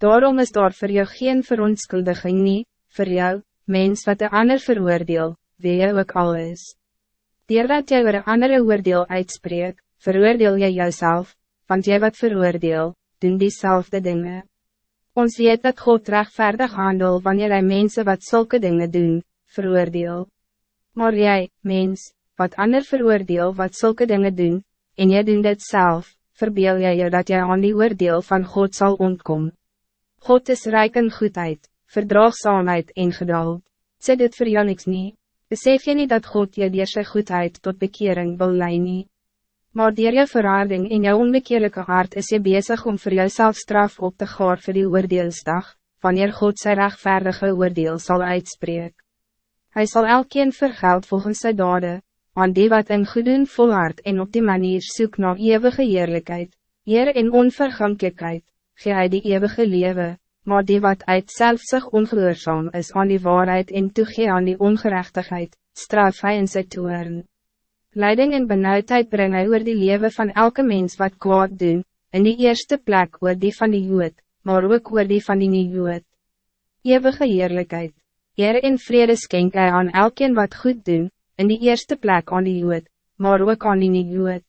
Daarom is daar voor jou geen verontskuldiging nie, voor jou, mens wat de ander veroordeel, wie jy ook al is. Deerdat jy oor een andere oordeel uitspreek, veroordeel jy jouself, want jy wat veroordeel, doen diezelfde dingen. Ons weet dat God rechtvaardig handel wanneer hij mensen wat zulke dingen doen, veroordeel. Maar jij, mens, wat ander veroordeel wat zulke dingen doen, en jy doen dit zelf, verbeel jy je dat jy aan die oordeel van God zal ontkomen. God is rijk in goedheid, verdraagzaamheid en geduld. Sê dit voor jou niks niet. Besef je niet dat God je die sy goedheid tot bekering wil leiden. Maar dier jou verhaarding in jou onbekeerlijke hart is je bezig om voor jouzelf straf op te gaar voor die oordeelsdag, wanneer God zijn rechtvaardige oordeel zal uitspreken. Hij zal elkeen vergeld volgens zijn daden, aan die wat in goeden volhard en op die manier zoek naar eeuwige eerlijkheid, eer en onvergankelijkheid, gee hy die eeuwige leven, maar die wat uit zelfsig ongehoorzaam is aan die waarheid en toegee aan die ongerechtigheid, straf hy in sy toeren. Leiding en benauwdheid bring hy oor die leven van elke mens wat kwaad doen, in die eerste plek oor die van die jood, maar ook oor die van die nie-jood. Eeuwige heerlijkheid, eer en vrede skenk hy aan elkeen wat goed doen, in die eerste plek aan die jood, maar ook aan die nie-jood.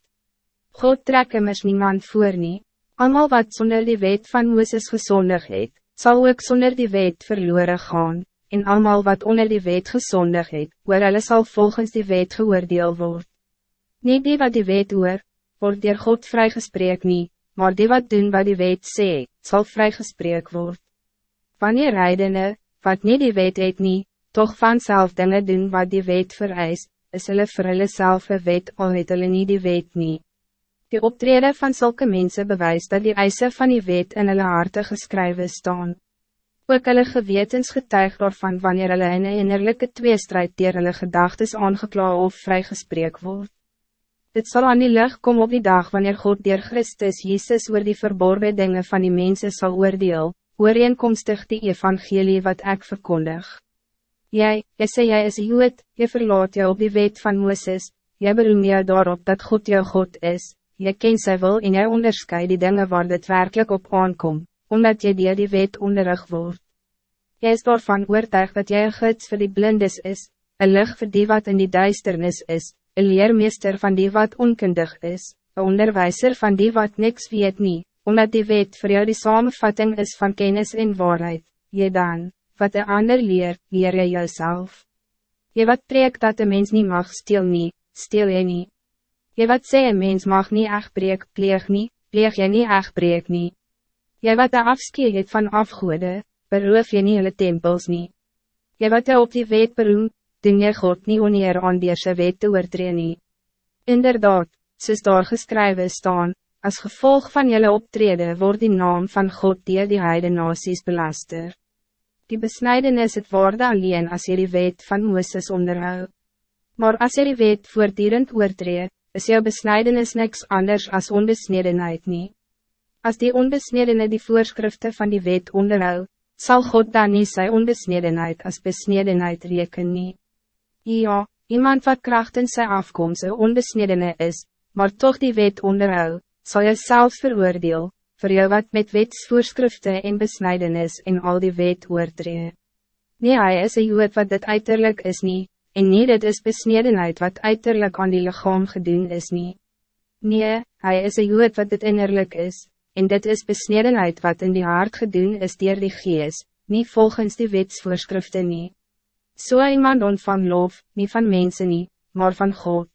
God trek immers niemand voor nie, allemaal wat zonder die wet van Mooses gezondig het, zal ook zonder die wet verloren gaan, en allemaal wat onder die wet gezondig het, waar hulle sal volgens die wet geoordeel word. Niet die wat die wet hoor, wordt dier God vrygespreek nie, maar die wat doen wat die wet sê, sal vrygespreek word. Wanneer rijdene, wat niet die wet het nie, toch vanzelf dingen doen wat die wet vereist, is hulle vir hulle self een wet al het hulle nie die wet nie. Die optreden van zulke mensen bewijst dat die eisen van die wet in hulle harte geskrywe staan. Ook hulle gewetens getuig daarvan wanneer hulle in een innerlijke tweestrijd dier hulle gedagtes aangekla of vrygespreek word. Dit zal aan die lucht komen op die dag wanneer God dier Christus Jezus oor die verborgen dingen van die mensen zal oordeel, ooreenkomstig die evangelie wat ik verkondig. Jij, jy sê jy is Jood, jy verlaat jou op die wet van Mooses, jy beroem jou daarop dat God jou God is, jy ken sy wil en jy onderscheid die dingen waar dit werkelijk op aankom, omdat jy dier die wet onderrig word. Jy is daarvan oortuig dat jy een gids vir die blindes is, een licht vir die wat in die duisternis is, een leermeester van die wat onkundig is, een onderwijzer van die wat niks weet niet, omdat die weet voor jou die samenvatting is van kennis en waarheid, je dan, wat een ander leer, leer je jezelf. Je wat preek dat de mens niet mag stil niet, stil je niet. Je wat sê een mens mag niet echt breek, pleeg niet, pleeg je niet echt breek niet. Je wat de afskeer het van afgoede, beroof je niet hulle tempels niet. Je wat je op die weet beroemt, doen jy God nie oneer aan die sy wet te oortree nie. Inderdaad, soos daar geskrywe staan, als gevolg van jelle optrede wordt die naam van God die die heide nasies belaster. Die besnijdenis het waarde alleen als jy die wet van Mooses onderhou. Maar als jy die wet voortdurend oortree, is jou besnijdenis niks anders als onbesnedenheid nie. Als die onbesnedene die voorschriften van die wet onderhou, zal God dan niet zijn onbesnedenheid als besnedenheid reken nie. Ja, iemand wat kracht in zijn afkomst onbesnedene is, maar toch die wet onderhou, zal je zelf veroordeel, voor jou wat met wetsvoorschriften en besnijdenis en al die wet oortree. Nee, hij is een jood wat dit uiterlijk is niet, en niet dit is besnedenheid wat uiterlijk aan die lichaam gedoen is niet. Nee, hij is een jood wat dit innerlijk is, en dit is besnedenheid wat in die hart gedoen is dier die gees, niet volgens die wetsvoorschriften niet. So iemand ontvang lof, niet van mensen niet, maar van God.